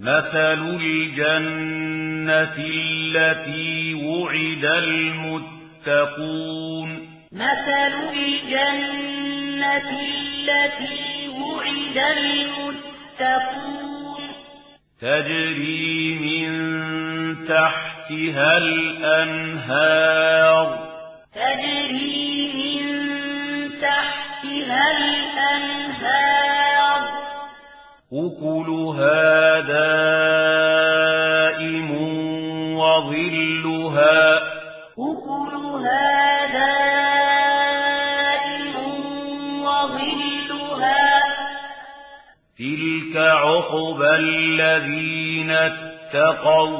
مثل الجنة التي وعد المتقون مثل الجنة التي وعد المتقون تجري من تحتها الأنهار تجري من تحتها الأنهار أكلها ظلها تلك عقب الذين اتقوا.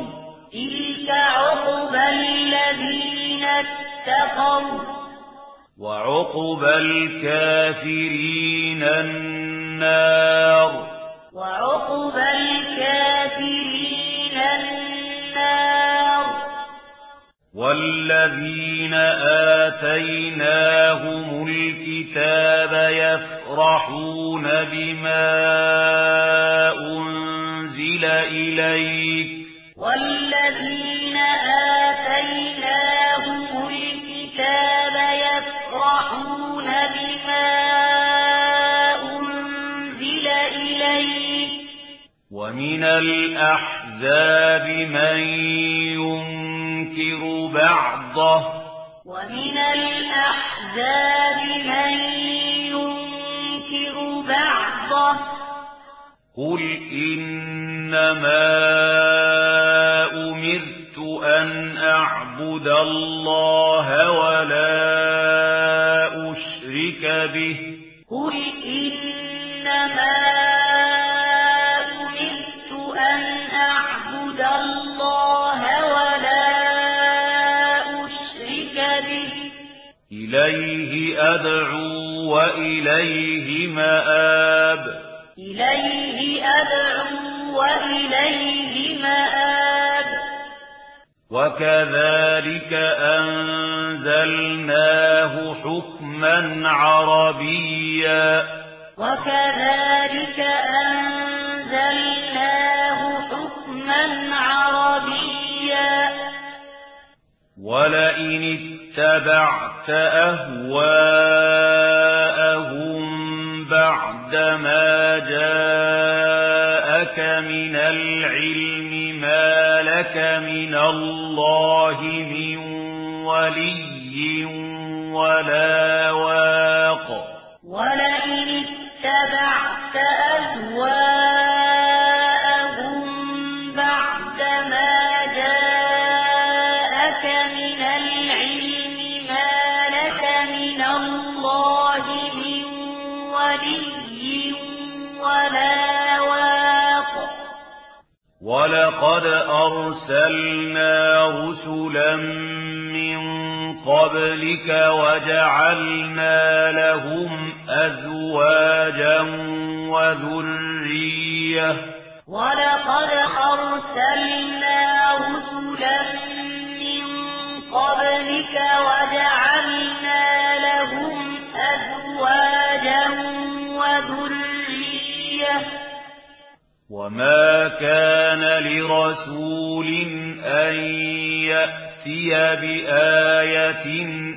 تلك عقب الذين اتقوا. وعقب الكافرين النار. وعقب الكافرين النار. والذين آتيناهم الكتاب يفرحون بما أنزل إليك والذين آتيناهم الكتاب يفرحون بما أنزل إليك ومن الأحزاب من ينكر بعضه ومن الأحزاب من ينكر بعضه قل إنما أمرت أن أعبد الله وإليه مآب إليه أدعو وإليه مآب وكذلك أنزلناه حكما عربيا. وكذلك أنزلناه حكما عربيا. ولئن اتبعت أهواء بعد ما جاءك من العلم ما لك من الله من ولي ولا وَلَقَدْ أَرْسَلْنَا رُسُلًا مِنْ قَبْلِكَ وَجَعَلْنَا لَهُمْ أَزْوَاجًا وَذُرِّيَّةً وَلَقَدْ أَرْسَلْنَا وما كان لرسول أن يأتي بآية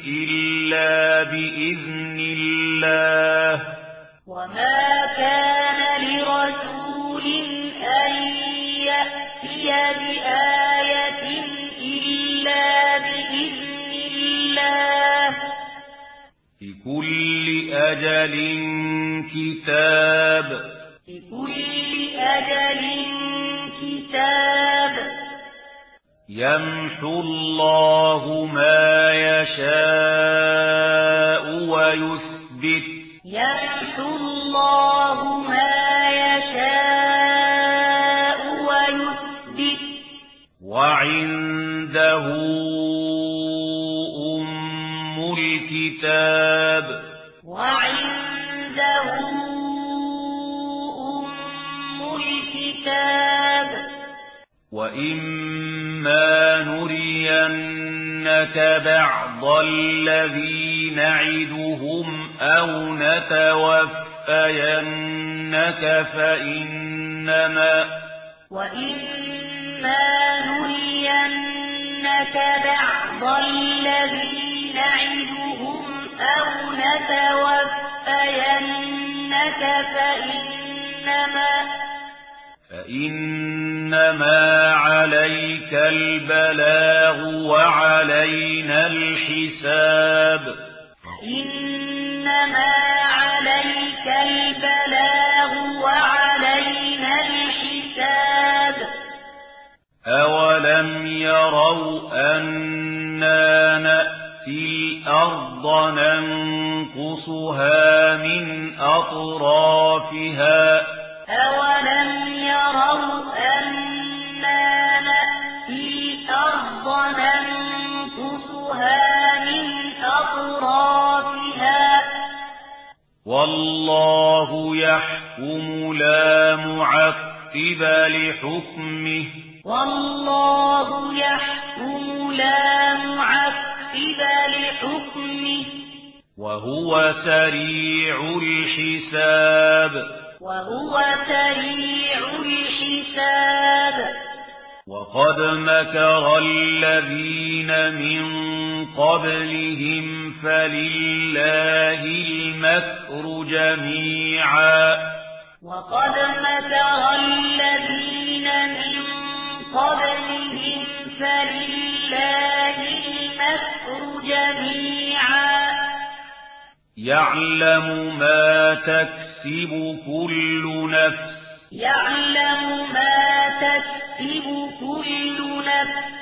إلا بإذن الله وما كان لرسول أن يأتي بآية إلا بإذن الله فِي كُلِّ أجل كتاب لكل أجل كتاب. يمحو الله ما يشاء ويثبت. يمحو الله ما يشاء ويثبت. وعنده أم الكتاب. وعنده الكتاب. وَإِمَّا نُرِيَنَّكَ بَعْضَ الَّذِي نَعِدُهُمْ أَوْ نَتَوَفَّيَنَّكَ فَإِنَّمَا وَإِمَّا نُرِيَنَّكَ بَعْضَ الَّذِي نَعِدُهُمْ أَوْ نَتَوَفَّيَنَّكَ فَإِنَّمَا فإنما عليك البلاغ وعلينا الحساب. إنما عليك البلاغ وعلينا الحساب. أولم يروا أنا نأتي الأرض ننقصها من أطرافها يحكم لا معقب لحكمه والله يحكم لا معقب لحكمه وهو سريع الحساب وهو سريع الحساب وقد مكر الذين من قبلهم فلله المكر جميعا وقد متغ الذين من قبلهم فلله المكر جميعا. يعلم ما تكسب كل نفس. يعلم ما تكسب كل نفس.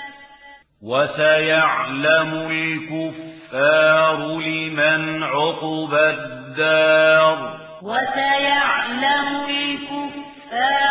وسيعلم الكفار لمن عقب الدار. وسيعلم الكفار